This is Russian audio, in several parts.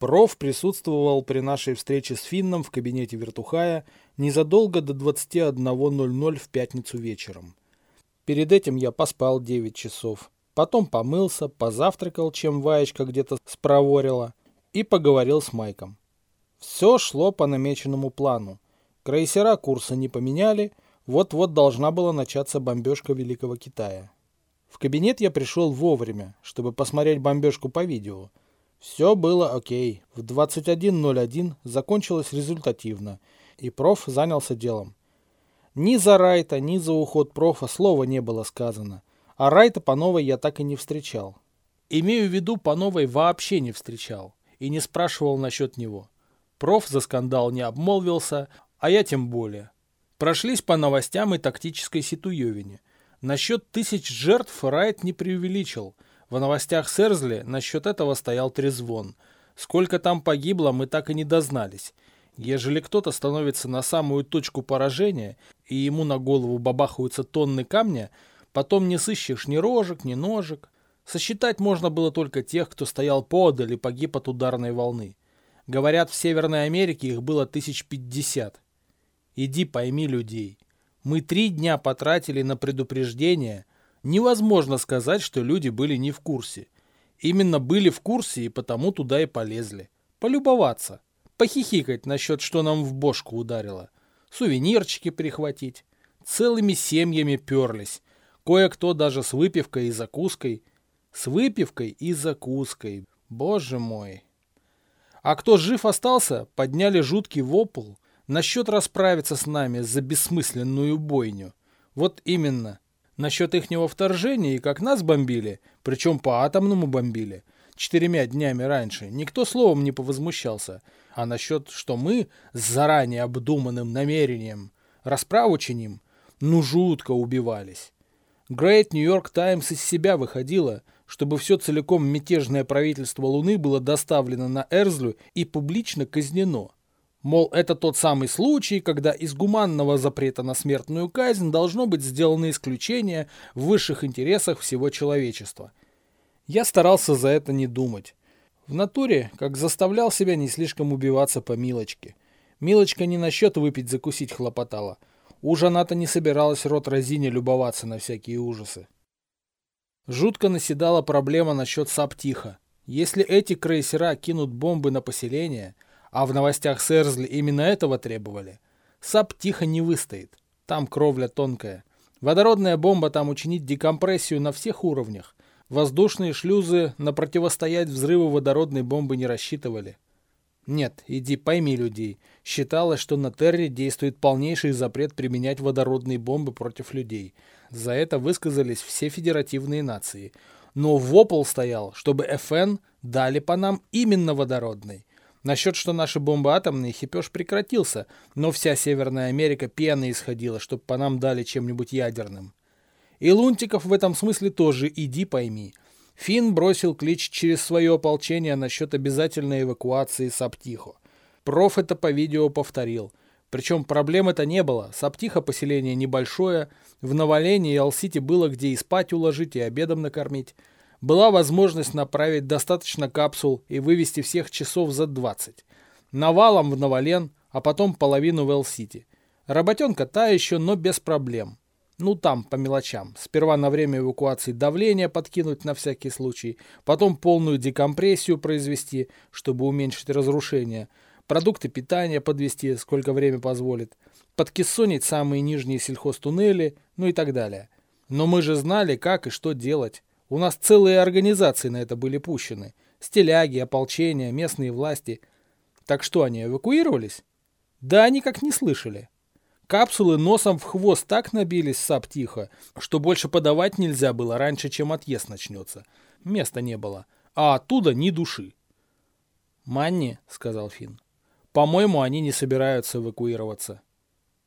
Проф присутствовал при нашей встрече с Финном в кабинете Вертухая незадолго до 21.00 в пятницу вечером. Перед этим я поспал 9 часов. Потом помылся, позавтракал, чем Ваечка где-то спроворила, и поговорил с Майком. Все шло по намеченному плану. Крейсера курса не поменяли, вот-вот должна была начаться бомбежка Великого Китая. В кабинет я пришел вовремя, чтобы посмотреть бомбежку по видео. Все было окей. В 21.01 закончилось результативно, и проф занялся делом. Ни за Райта, ни за уход профа слова не было сказано, а Райта по новой я так и не встречал. Имею в виду, по новой вообще не встречал и не спрашивал насчет него. Проф за скандал не обмолвился, а я тем более. Прошлись по новостям и тактической ситуевине. Насчет тысяч жертв Райт не преувеличил. В новостях Серзли насчет этого стоял трезвон. Сколько там погибло, мы так и не дознались. Ежели кто-то становится на самую точку поражения, и ему на голову бабахаются тонны камня, потом не сыщешь ни рожек, ни ножек. Сосчитать можно было только тех, кто стоял подаль и погиб от ударной волны. Говорят, в Северной Америке их было тысяч пятьдесят. Иди пойми людей. Мы три дня потратили на предупреждение. Невозможно сказать, что люди были не в курсе. Именно были в курсе и потому туда и полезли. Полюбоваться. Похихикать насчет, что нам в бошку ударило. Сувенирчики прихватить. Целыми семьями перлись. Кое-кто даже с выпивкой и закуской. С выпивкой и закуской. Боже мой. А кто жив остался, подняли жуткий вопл насчет расправиться с нами за бессмысленную бойню. Вот именно. Насчет ихнего вторжения и как нас бомбили, причем по атомному бомбили, четырьмя днями раньше, никто словом не повозмущался. А насчет, что мы с заранее обдуманным намерением расправу чиним, ну жутко убивались. Great New York Times из себя выходила, чтобы все целиком мятежное правительство Луны было доставлено на Эрзлю и публично казнено. Мол, это тот самый случай, когда из гуманного запрета на смертную казнь должно быть сделано исключение в высших интересах всего человечества. Я старался за это не думать. В натуре, как заставлял себя не слишком убиваться по Милочке. Милочка не насчет выпить закусить хлопотала. Уж она-то не собиралась рот разине любоваться на всякие ужасы. Жутко наседала проблема насчет Саптиха. Если эти крейсера кинут бомбы на поселение, а в новостях Сэрзли именно этого требовали, Саптиха не выстоит. Там кровля тонкая. Водородная бомба там учинит декомпрессию на всех уровнях. Воздушные шлюзы на противостоять взрыву водородной бомбы не рассчитывали. Нет, иди пойми людей. Считалось, что на Терре действует полнейший запрет применять водородные бомбы против людей. За это высказались все федеративные нации. Но вопол стоял, чтобы ФН дали по нам именно водородный. Насчет, что наши бомбы атомные, хипеж прекратился, но вся Северная Америка пеной исходила, чтобы по нам дали чем-нибудь ядерным. И Лунтиков в этом смысле тоже иди пойми. Финн бросил клич через свое ополчение насчет обязательной эвакуации Саптихо. Проф это по видео повторил. Причем проблем-то не было. Саптиха поселение небольшое, в Новолене и Алсити было где и спать уложить, и обедом накормить. Была возможность направить достаточно капсул и вывести всех часов за 20. Навалом в Новолен, а потом половину в Эл-Сити. Работенка та еще, но без проблем. Ну там, по мелочам. Сперва на время эвакуации давление подкинуть на всякий случай, потом полную декомпрессию произвести, чтобы уменьшить разрушение, продукты питания подвести, сколько время позволит, подкессонить самые нижние сельхозтуннели, ну и так далее. Но мы же знали, как и что делать. У нас целые организации на это были пущены. Стиляги, ополчения, местные власти. Так что, они эвакуировались? Да они как не слышали. Капсулы носом в хвост так набились саптиха, что больше подавать нельзя было раньше, чем отъезд начнется. Места не было. А оттуда ни души. «Манни», — сказал Финн, — «по-моему, они не собираются эвакуироваться».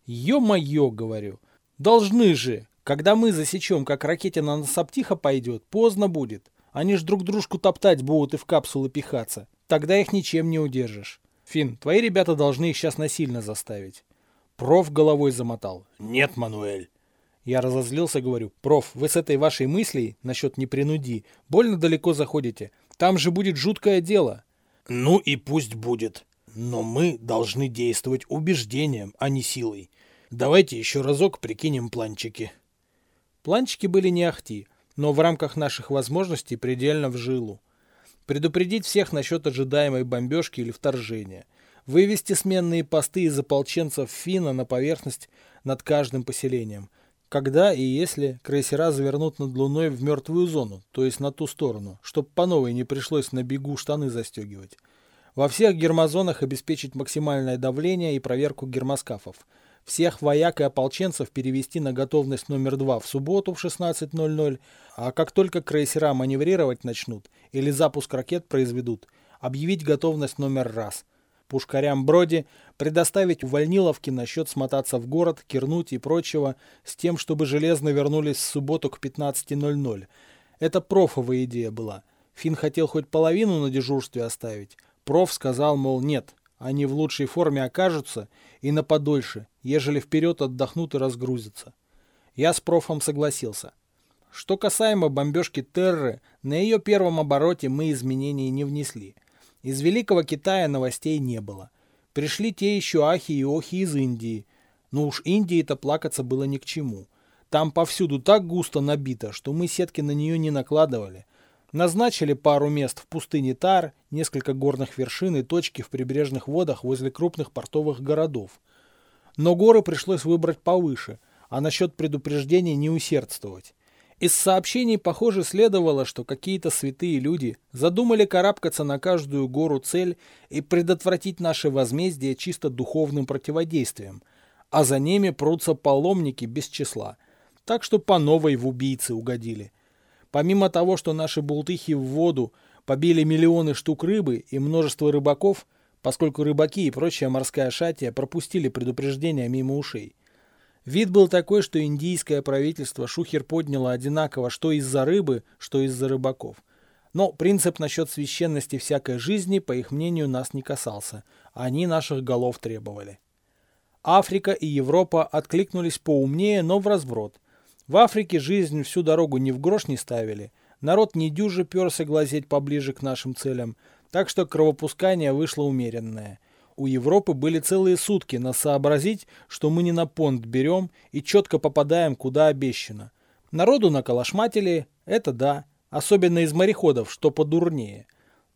«Ё-моё», — говорю, — «должны же. Когда мы засечем, как ракетина на саптиха пойдет, поздно будет. Они ж друг дружку топтать будут и в капсулы пихаться. Тогда их ничем не удержишь. Финн, твои ребята должны их сейчас насильно заставить. Проф головой замотал. «Нет, Мануэль». Я разозлился, говорю, «Проф, вы с этой вашей мыслей насчет «не принуди» больно далеко заходите. Там же будет жуткое дело». Ну и пусть будет. Но мы должны действовать убеждением, а не силой. Давайте еще разок прикинем планчики. Планчики были не ахти, но в рамках наших возможностей предельно в жилу. Предупредить всех насчет ожидаемой бомбежки или вторжения. Вывести сменные посты из ополченцев Фина на поверхность над каждым поселением. Когда и если крейсера завернут над Луной в мертвую зону, то есть на ту сторону, чтобы по новой не пришлось на бегу штаны застегивать. Во всех гермозонах обеспечить максимальное давление и проверку гермоскафов. Всех вояк и ополченцев перевести на готовность номер два в субботу в 16.00, а как только крейсера маневрировать начнут или запуск ракет произведут, объявить готовность номер раз. Пушкарям Броди предоставить увольниловки насчет смотаться в город, кирнуть и прочего, с тем, чтобы железно вернулись в субботу к 15.00. Это профовая идея была. Фин хотел хоть половину на дежурстве оставить, Проф сказал, мол, нет, они в лучшей форме окажутся и на подольше, ежели вперед отдохнут и разгрузятся. Я с профом согласился. Что касаемо бомбежки Терры, на ее первом обороте мы изменений не внесли. Из Великого Китая новостей не было. Пришли те еще ахи и охи из Индии. Ну уж Индии-то плакаться было ни к чему. Там повсюду так густо набито, что мы сетки на нее не накладывали. Назначили пару мест в пустыне Тар, несколько горных вершин и точки в прибрежных водах возле крупных портовых городов. Но горы пришлось выбрать повыше, а насчет предупреждения не усердствовать. Из сообщений, похоже, следовало, что какие-то святые люди задумали карабкаться на каждую гору цель и предотвратить наше возмездие чисто духовным противодействием, а за ними прутся паломники без числа. Так что по новой в убийцы угодили – Помимо того, что наши бултыхи в воду побили миллионы штук рыбы и множество рыбаков, поскольку рыбаки и прочая морская шатия пропустили предупреждения мимо ушей. Вид был такой, что индийское правительство шухер подняло одинаково что из-за рыбы, что из-за рыбаков. Но принцип насчет священности всякой жизни, по их мнению, нас не касался. Они наших голов требовали. Африка и Европа откликнулись поумнее, но в разброд. В Африке жизнь всю дорогу ни в грош не ставили. Народ не дюже перся глазеть поближе к нашим целям, так что кровопускание вышло умеренное. У Европы были целые сутки на сообразить, что мы не на понт берем и четко попадаем, куда обещано. Народу наколошматили, это да, особенно из мореходов, что подурнее.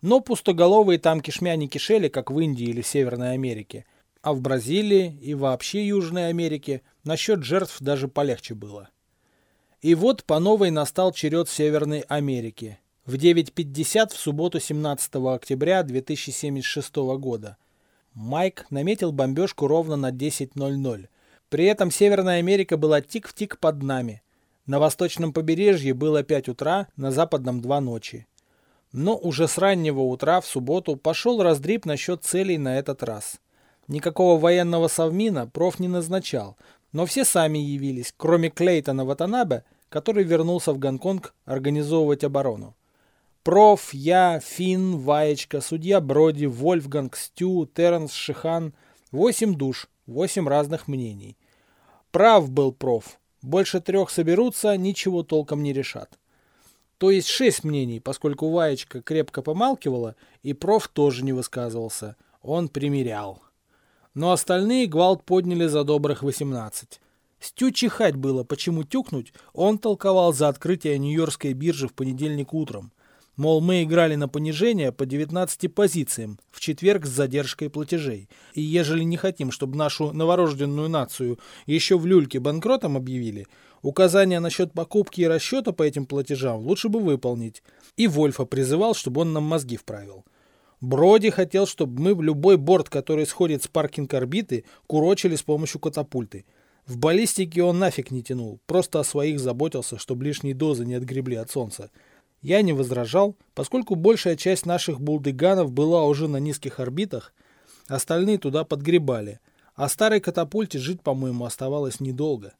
Но пустоголовые там кишмя не кишели, как в Индии или Северной Америке. А в Бразилии и вообще Южной Америке насчет жертв даже полегче было. И вот по новой настал черед Северной Америки. В 9.50 в субботу 17 октября 2076 года. Майк наметил бомбежку ровно на 10.00. При этом Северная Америка была тик в тик под нами. На восточном побережье было 5 утра, на западном 2 ночи. Но уже с раннего утра в субботу пошел раздриб насчет целей на этот раз. Никакого военного совмина проф не назначал, но все сами явились, кроме Клейтона Ватанабе, который вернулся в Гонконг организовывать оборону. Проф, я, Финн, Ваечка, судья Броди, Вольфганг, Стю, Терренс, Шихан. Восемь душ, восемь разных мнений. Прав был проф. Больше трех соберутся, ничего толком не решат. То есть шесть мнений, поскольку Ваечка крепко помалкивала, и проф тоже не высказывался. Он примерял но остальные гвалт подняли за добрых 18. Стю чихать было, почему тюкнуть, он толковал за открытие Нью-Йоркской биржи в понедельник утром. Мол, мы играли на понижение по 19 позициям, в четверг с задержкой платежей. И ежели не хотим, чтобы нашу новорожденную нацию еще в люльке банкротом объявили, указания насчет покупки и расчета по этим платежам лучше бы выполнить. И Вольфа призывал, чтобы он нам мозги вправил. Броди хотел, чтобы мы в любой борт, который сходит с паркинг-орбиты, курочили с помощью катапульты. В баллистике он нафиг не тянул, просто о своих заботился, чтобы лишние дозы не отгребли от солнца. Я не возражал, поскольку большая часть наших булдыганов была уже на низких орбитах, остальные туда подгребали, а старой катапульте жить, по-моему, оставалось недолго.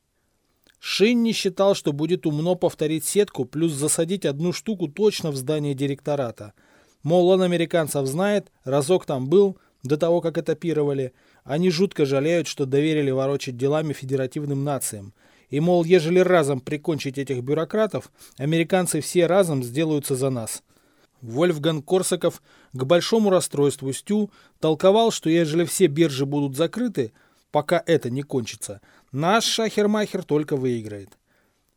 Шинни считал, что будет умно повторить сетку, плюс засадить одну штуку точно в здание директората – Мол, он американцев знает, разок там был, до того, как этапировали. Они жутко жалеют, что доверили ворочать делами федеративным нациям. И, мол, ежели разом прикончить этих бюрократов, американцы все разом сделаются за нас. Вольфган Корсаков к большому расстройству Стю толковал, что ежели все биржи будут закрыты, пока это не кончится, наш шахермахер только выиграет.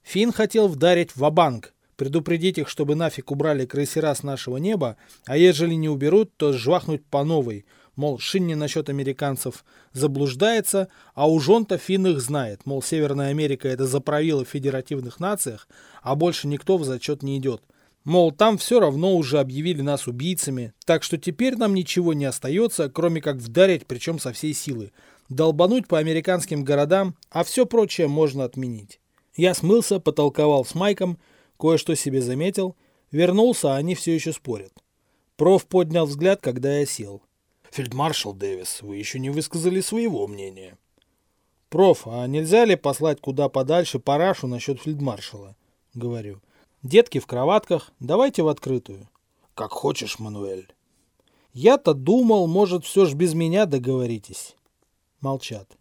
Финн хотел вдарить в банк предупредить их, чтобы нафиг убрали крейсера с нашего неба, а ежели не уберут, то жвахнуть по новой, мол, Шинни насчет американцев заблуждается, а уж он-то Финн их знает, мол, Северная Америка это заправила в федеративных нациях, а больше никто в зачет не идет. Мол, там все равно уже объявили нас убийцами, так что теперь нам ничего не остается, кроме как вдарить, причем со всей силы. Долбануть по американским городам, а все прочее можно отменить. Я смылся, потолковал с Майком, кое-что себе заметил, вернулся, а они все еще спорят. Проф поднял взгляд, когда я сел. «Фельдмаршал Дэвис, вы еще не высказали своего мнения». «Проф, а нельзя ли послать куда подальше парашу насчет фельдмаршала?» Говорю. Детки в кроватках, давайте в открытую. Как хочешь, Мануэль. Я-то думал, может, все ж без меня договоритесь. Молчат.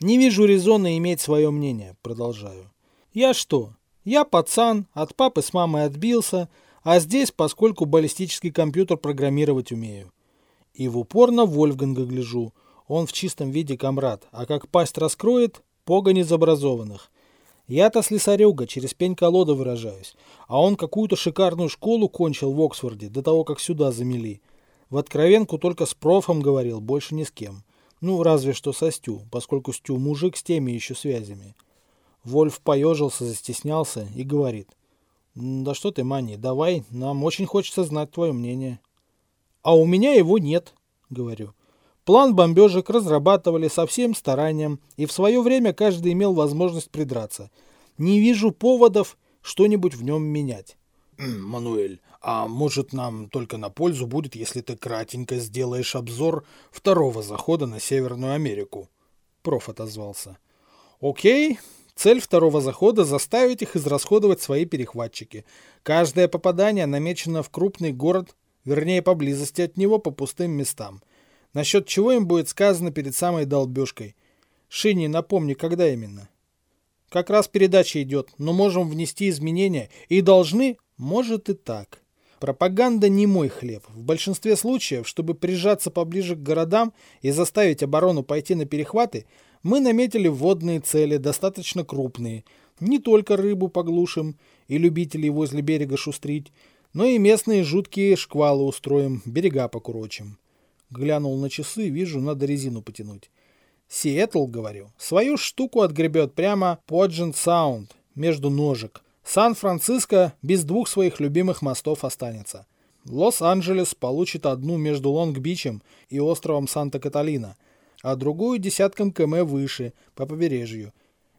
Не вижу резона иметь свое мнение, продолжаю. Я что? Я пацан, от папы с мамой отбился, а здесь, поскольку баллистический компьютер программировать умею. И в упор на Вольфганга гляжу. Он в чистом виде комрад, а как пасть раскроет, погонь из образованных. Я-то слесарюга, через пень-колода выражаюсь. А он какую-то шикарную школу кончил в Оксфорде, до того, как сюда замели. В откровенку только с профом говорил, больше ни с кем. Ну, разве что со Стю, поскольку Стю мужик с теми еще связями. Вольф поежился, застеснялся и говорит. Да что ты, Мани, давай, нам очень хочется знать твое мнение. А у меня его нет, говорю. План бомбежек разрабатывали со всем старанием, и в свое время каждый имел возможность придраться. Не вижу поводов что-нибудь в нем менять. «Мануэль, а может нам только на пользу будет, если ты кратенько сделаешь обзор второго захода на Северную Америку?» Проф отозвался. «Окей, Цель второго захода – заставить их израсходовать свои перехватчики. Каждое попадание намечено в крупный город, вернее поблизости от него по пустым местам. Насчет чего им будет сказано перед самой долбежкой. Шини, напомни, когда именно? Как раз передача идет, но можем внести изменения и должны, может и так. Пропаганда не мой хлеб. В большинстве случаев, чтобы прижаться поближе к городам и заставить оборону пойти на перехваты, мы наметили водные цели, достаточно крупные. Не только рыбу поглушим и любителей возле берега шустрить, но и местные жуткие шквалы устроим, берега покурочим. Глянул на часы, вижу, надо резину потянуть. Сиэтл, говорю, свою штуку отгребет прямо Поджент Саунд, между ножек. Сан-Франциско без двух своих любимых мостов останется. Лос-Анджелес получит одну между Лонг-Бичем и островом Санта-Каталина, а другую десятком км выше, по побережью.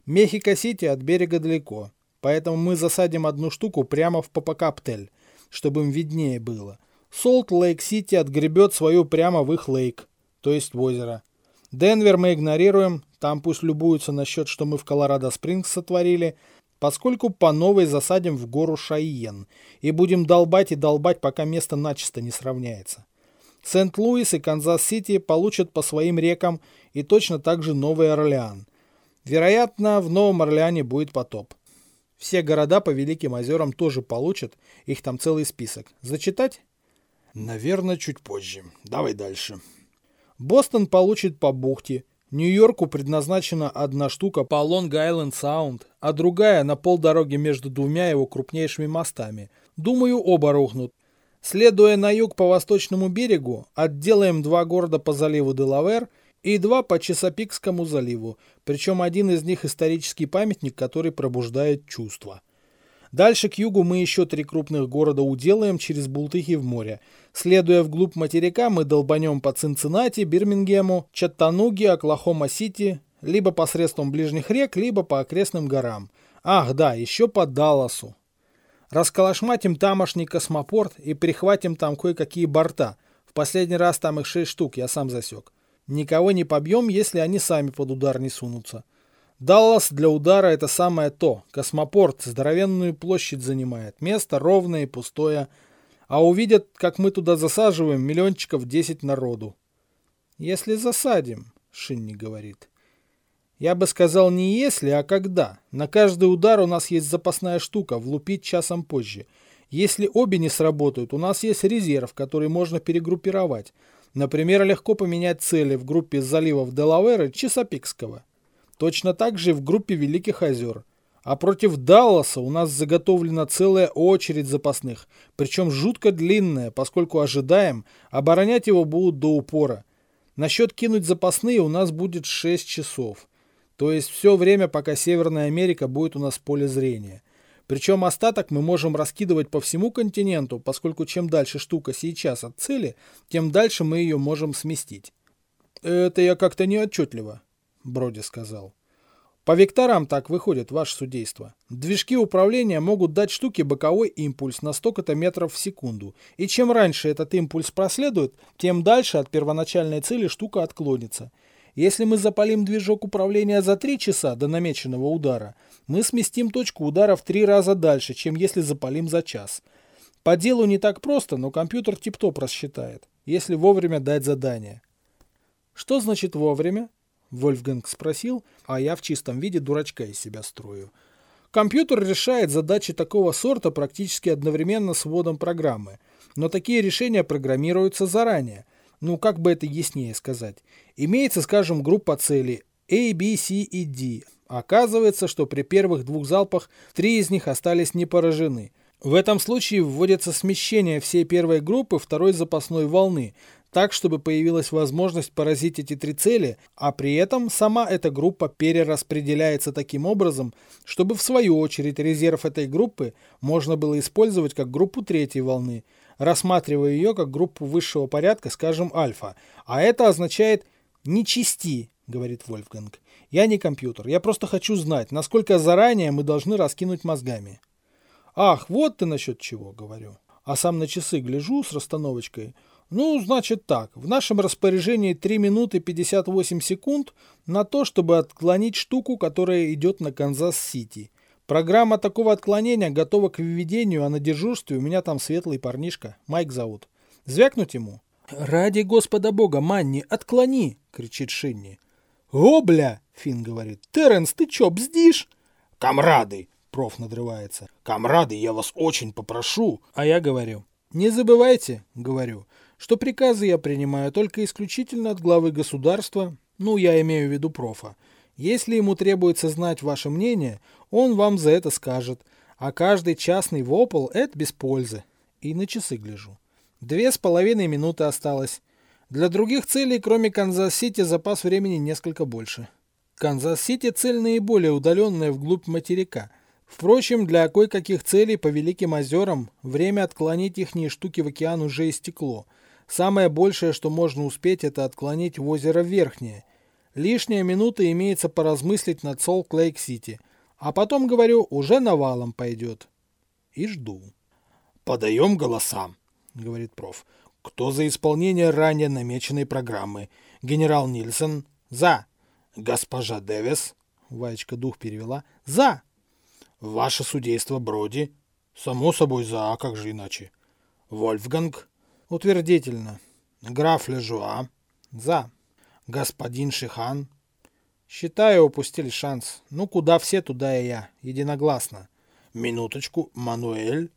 Мехико-Сити от берега далеко, поэтому мы засадим одну штуку прямо в Попокаптель, чтобы им виднее было. Солт-Лейк-Сити отгребет свою прямо в их лейк, то есть в озеро. Денвер мы игнорируем, там пусть любуются насчет, что мы в Колорадо-Спрингс сотворили, поскольку по новой засадим в гору Шайен и будем долбать и долбать, пока место начисто не сравняется. Сент-Луис и Канзас-Сити получат по своим рекам и точно так же Новый Орлеан. Вероятно, в Новом Орлеане будет потоп. Все города по Великим озерам тоже получат, их там целый список. Зачитать? Наверное, чуть позже. Давай дальше. Бостон получит по бухте. Нью-Йорку предназначена одна штука по Лонг-Айленд-Саунд, а другая на полдороги между двумя его крупнейшими мостами. Думаю, оба рухнут. Следуя на юг по восточному берегу, отделаем два города по заливу Делавер и два по Чесопикскому заливу, причем один из них исторический памятник, который пробуждает чувства. Дальше к югу мы еще три крупных города уделаем через Бултыхи в море. Следуя вглубь материка, мы долбанем по Цинциннати, Бирмингему, Чаттануге, Оклахома-Сити, либо посредством ближних рек, либо по окрестным горам. Ах, да, еще по Далласу. Расколошматим тамошний космопорт и прихватим там кое-какие борта. В последний раз там их шесть штук, я сам засек. Никого не побьем, если они сами под удар не сунутся. Даллас для удара это самое то. Космопорт здоровенную площадь занимает. Место ровное и пустое. А увидят, как мы туда засаживаем, миллиончиков 10 народу. Если засадим, Шинни говорит. Я бы сказал не если, а когда. На каждый удар у нас есть запасная штука, влупить часом позже. Если обе не сработают, у нас есть резерв, который можно перегруппировать. Например, легко поменять цели в группе заливов Делавера и Чесапикского. Точно так же и в группе Великих озер. А против Далласа у нас заготовлена целая очередь запасных, причем жутко длинная, поскольку ожидаем, оборонять его будут до упора. Насчет кинуть запасные у нас будет 6 часов. То есть все время, пока Северная Америка будет у нас в поле зрения. Причем остаток мы можем раскидывать по всему континенту, поскольку чем дальше штука сейчас от цели, тем дальше мы ее можем сместить. Это я как-то не отчетливо, Броди сказал. По векторам так выходит ваше судейство. Движки управления могут дать штуке боковой импульс на столько-то метров в секунду. И чем раньше этот импульс проследует, тем дальше от первоначальной цели штука отклонится. Если мы запалим движок управления за 3 часа до намеченного удара, мы сместим точку удара в 3 раза дальше, чем если запалим за час. По делу не так просто, но компьютер тип-топ рассчитает, если вовремя дать задание. Что значит вовремя? Вольфганг спросил, а я в чистом виде дурачка из себя строю. Компьютер решает задачи такого сорта практически одновременно с вводом программы, но такие решения программируются заранее. Ну, как бы это яснее сказать. Имеется, скажем, группа целей A, B, C и D. Оказывается, что при первых двух залпах три из них остались не поражены. В этом случае вводится смещение всей первой группы второй запасной волны, так, чтобы появилась возможность поразить эти три цели, а при этом сама эта группа перераспределяется таким образом, чтобы в свою очередь резерв этой группы можно было использовать как группу третьей волны, рассматривая ее как группу высшего порядка, скажем, альфа. А это означает «не чисти», говорит Вольфганг. «Я не компьютер, я просто хочу знать, насколько заранее мы должны раскинуть мозгами». «Ах, вот ты насчет чего», — говорю. А сам на часы гляжу с расстановочкой — ну, значит так. В нашем распоряжении 3 минуты 58 секунд на то, чтобы отклонить штуку, которая идет на Канзас-Сити. Программа такого отклонения готова к введению, а на дежурстве у меня там светлый парнишка. Майк зовут. Звякнуть ему? «Ради Господа Бога, Манни, отклони!» — кричит Шинни. «О, бля!» — Финн говорит. «Терренс, ты чё, бздишь?» «Камрады!» — проф надрывается. «Камрады, я вас очень попрошу!» А я говорю. «Не забывайте!» — говорю что приказы я принимаю только исключительно от главы государства, ну, я имею в виду профа. Если ему требуется знать ваше мнение, он вам за это скажет, а каждый частный вопль – это без пользы. И на часы гляжу. Две с половиной минуты осталось. Для других целей, кроме Канзас-Сити, запас времени несколько больше. Канзас-Сити – цель наиболее удаленная вглубь материка. Впрочем, для кое-каких целей по Великим озерам время отклонить ихние штуки в океан уже истекло – Самое большее, что можно успеть, это отклонить в озеро Верхнее. Лишняя минута имеется поразмыслить над Солт-Лейк-Сити. А потом, говорю, уже навалом пойдет. И жду. «Подаем голоса», — говорит проф. «Кто за исполнение ранее намеченной программы? Генерал Нильсон? За. Госпожа Дэвис?» Ваечка дух перевела. «За». «Ваше судейство Броди?» «Само собой за, а как же иначе?» «Вольфганг?» Утвердительно. Граф Лежуа. За. Господин Шихан. Считаю, упустили шанс. Ну, куда все, туда и я. Единогласно. Минуточку, Мануэль.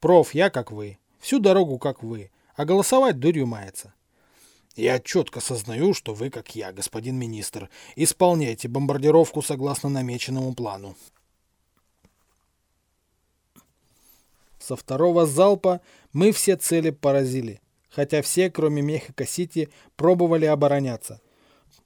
Проф, я как вы. Всю дорогу как вы. А голосовать дурью мается. Я четко сознаю, что вы, как я, господин министр, исполняете бомбардировку согласно намеченному плану. Со второго залпа мы все цели поразили, хотя все, кроме Мехико-Сити, пробовали обороняться.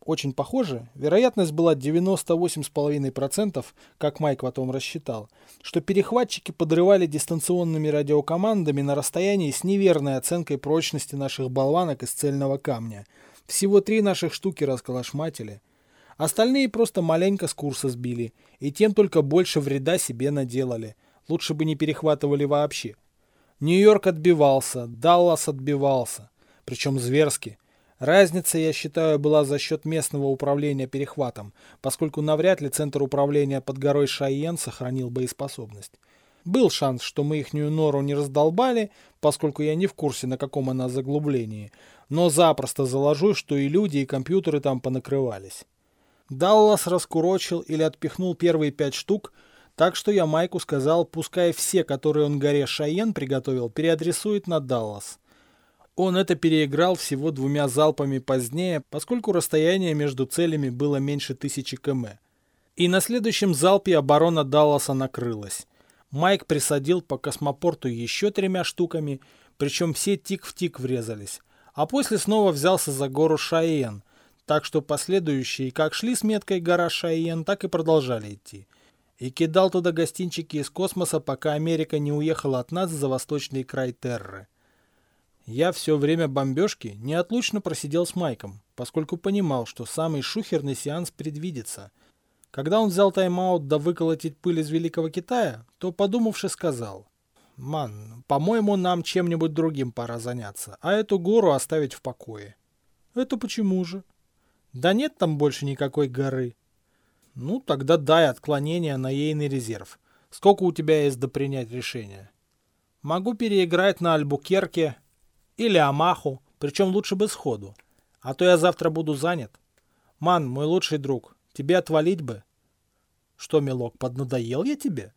Очень похоже, вероятность была 98,5%, как Майк потом рассчитал, что перехватчики подрывали дистанционными радиокомандами на расстоянии с неверной оценкой прочности наших болванок из цельного камня. Всего три наших штуки расколошматили. Остальные просто маленько с курса сбили, и тем только больше вреда себе наделали – Лучше бы не перехватывали вообще. Нью-Йорк отбивался, Даллас отбивался. Причем зверски. Разница, я считаю, была за счет местного управления перехватом, поскольку навряд ли центр управления под горой Шайен сохранил боеспособность. Был шанс, что мы ихнюю нору не раздолбали, поскольку я не в курсе, на каком она заглублении, но запросто заложу, что и люди, и компьютеры там понакрывались. Даллас раскурочил или отпихнул первые пять штук, Так что я Майку сказал, пускай все, которые он горе Шайен приготовил, переадресует на Даллас. Он это переиграл всего двумя залпами позднее, поскольку расстояние между целями было меньше тысячи км. И на следующем залпе оборона Далласа накрылась. Майк присадил по космопорту еще тремя штуками, причем все тик в тик врезались. А после снова взялся за гору Шайен, так что последующие как шли с меткой гора Шайен, так и продолжали идти. И кидал туда гостинчики из космоса, пока Америка не уехала от нас за восточный край Терры. Я все время бомбежки неотлучно просидел с Майком, поскольку понимал, что самый шухерный сеанс предвидится. Когда он взял тайм-аут да выколотить пыль из Великого Китая, то, подумавши, сказал, «Ман, по-моему, нам чем-нибудь другим пора заняться, а эту гору оставить в покое». «Это почему же?» «Да нет там больше никакой горы». «Ну, тогда дай отклонение на ейный резерв. Сколько у тебя есть до принять решение?» «Могу переиграть на Альбукерке или Амаху, причем лучше бы сходу. А то я завтра буду занят. Ман, мой лучший друг, тебе отвалить бы. Что, милок, поднадоел я тебе?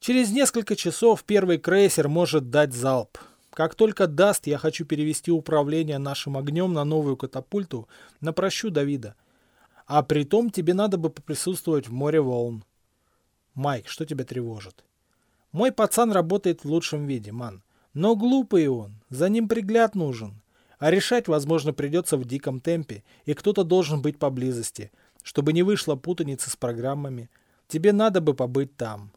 Через несколько часов первый крейсер может дать залп. Как только даст, я хочу перевести управление нашим огнем на новую катапульту на прощу Давида. А при том тебе надо бы поприсутствовать в море волн. Майк, что тебя тревожит? Мой пацан работает в лучшем виде, ман. Но глупый он, за ним пригляд нужен. А решать, возможно, придется в диком темпе, и кто-то должен быть поблизости, чтобы не вышло путаницы с программами. Тебе надо бы побыть там.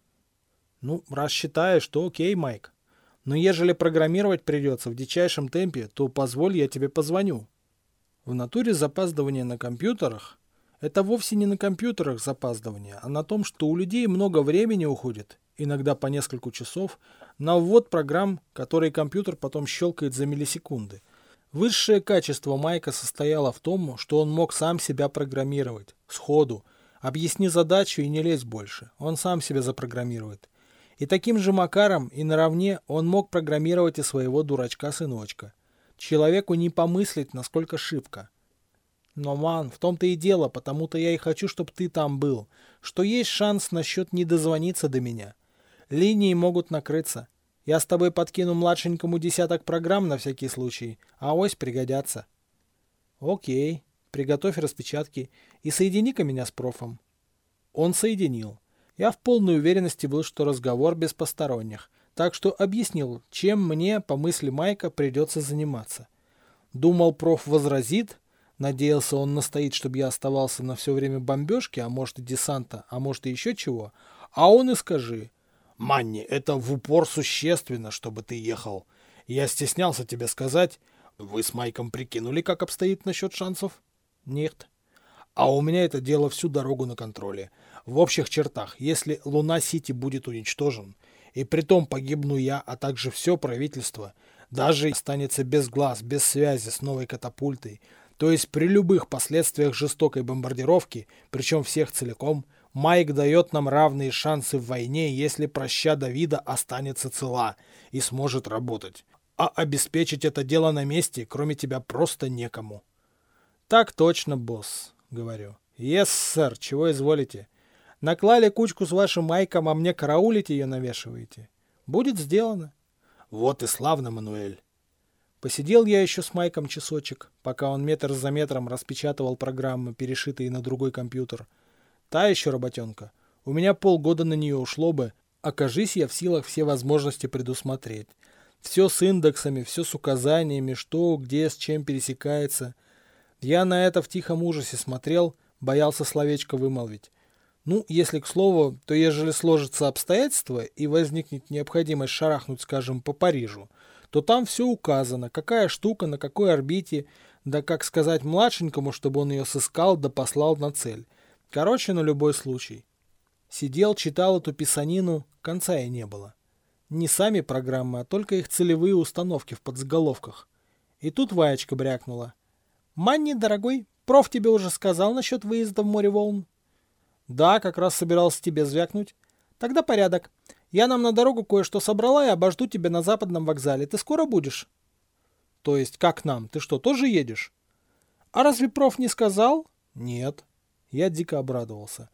Ну, раз считаешь, то окей, Майк. Но ежели программировать придется в дичайшем темпе, то позволь, я тебе позвоню. В натуре запаздывание на компьютерах – это вовсе не на компьютерах запаздывание, а на том, что у людей много времени уходит, иногда по несколько часов, на ввод программ, которые компьютер потом щелкает за миллисекунды. Высшее качество Майка состояло в том, что он мог сам себя программировать, сходу. Объясни задачу и не лезь больше, он сам себя запрограммирует. И таким же макаром и наравне он мог программировать и своего дурачка-сыночка. Человеку не помыслить, насколько шибко. Но, ман, в том-то и дело, потому-то я и хочу, чтобы ты там был, что есть шанс насчет не дозвониться до меня. Линии могут накрыться. Я с тобой подкину младшенькому десяток программ на всякий случай, а ось пригодятся. Окей, приготовь распечатки и соедини-ка меня с профом. Он соединил. Я в полной уверенности был, что разговор без посторонних, так что объяснил, чем мне, по мысли Майка, придется заниматься. Думал, проф возразит, надеялся, он настоит, чтобы я оставался на все время бомбежки, а может и десанта, а может и еще чего, а он и скажи, Манни, это в упор существенно, чтобы ты ехал. Я стеснялся тебе сказать. Вы с Майком прикинули, как обстоит насчет шансов? Нет. А у меня это дело всю дорогу на контроле. В общих чертах, если Луна-Сити будет уничтожен, и при том погибну я, а также все правительство, даже останется без глаз, без связи с новой катапультой, то есть при любых последствиях жестокой бомбардировки, причем всех целиком – Майк дает нам равные шансы в войне, если проща Давида останется цела и сможет работать. А обеспечить это дело на месте, кроме тебя, просто некому. Так точно, босс, говорю. Yes, сэр, чего изволите? Наклали кучку с вашим Майком, а мне караулить ее навешиваете. Будет сделано. Вот и славно, Мануэль. Посидел я еще с Майком часочек, пока он метр за метром распечатывал программы, перешитые на другой компьютер — Та еще работенка. У меня полгода на нее ушло бы, окажись я в силах все возможности предусмотреть. Все с индексами, все с указаниями, что, где, с чем пересекается. Я на это в тихом ужасе смотрел, боялся словечко вымолвить. Ну, если к слову, то ежели сложатся обстоятельства и возникнет необходимость шарахнуть, скажем, по Парижу, то там все указано, какая штука, на какой орбите, да как сказать младшенькому, чтобы он ее сыскал да послал на цель. Короче, на любой случай. Сидел, читал эту писанину, конца и не было. Не сами программы, а только их целевые установки в подзаголовках. И тут Ваечка брякнула. «Манни, дорогой, проф тебе уже сказал насчет выезда в море волн?» «Да, как раз собирался тебе звякнуть». «Тогда порядок. Я нам на дорогу кое-что собрала и обожду тебя на западном вокзале. Ты скоро будешь?» «То есть как нам? Ты что, тоже едешь?» «А разве проф не сказал?» «Нет». Я дико обрадовался.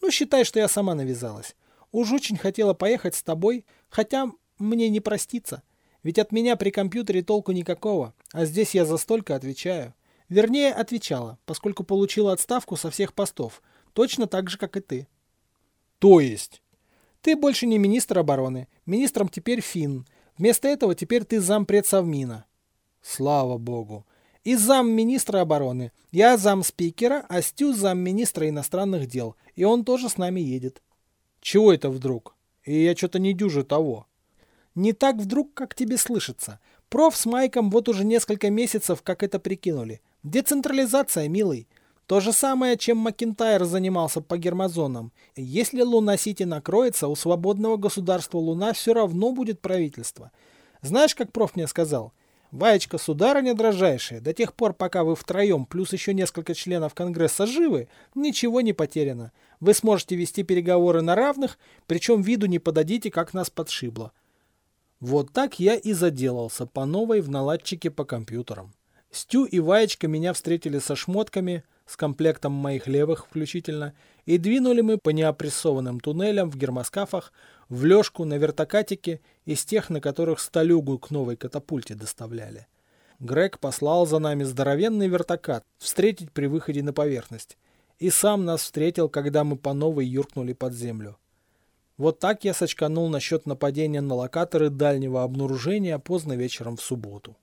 Ну, считай, что я сама навязалась. Уж очень хотела поехать с тобой, хотя мне не проститься. Ведь от меня при компьютере толку никакого, а здесь я за столько отвечаю. Вернее, отвечала, поскольку получила отставку со всех постов, точно так же, как и ты. То есть? Ты больше не министр обороны, министром теперь Финн. Вместо этого теперь ты зампред Совмина. Слава богу. И замминистра обороны. Я замспикера, а Стю замминистра иностранных дел. И он тоже с нами едет. Чего это вдруг? И я что-то не дюжу того. Не так вдруг, как тебе слышится. Проф с Майком вот уже несколько месяцев, как это прикинули. Децентрализация, милый. То же самое, чем Макинтайр занимался по гермозонам. Если Луна-Сити накроется, у свободного государства Луна все равно будет правительство. Знаешь, как проф мне сказал? Ваечка, сударыня дрожайшая, до тех пор, пока вы втроем, плюс еще несколько членов Конгресса живы, ничего не потеряно. Вы сможете вести переговоры на равных, причем виду не подадите, как нас подшибло. Вот так я и заделался по новой в наладчике по компьютерам. Стю и Ваечка меня встретили со шмотками, с комплектом моих левых включительно, и двинули мы по неопрессованным туннелям в гермоскафах в лёжку на вертокатике из тех, на которых столюгу к новой катапульте доставляли. Грег послал за нами здоровенный вертокат встретить при выходе на поверхность. И сам нас встретил, когда мы по новой юркнули под землю. Вот так я сочканул насчет нападения на локаторы дальнего обнаружения поздно вечером в субботу.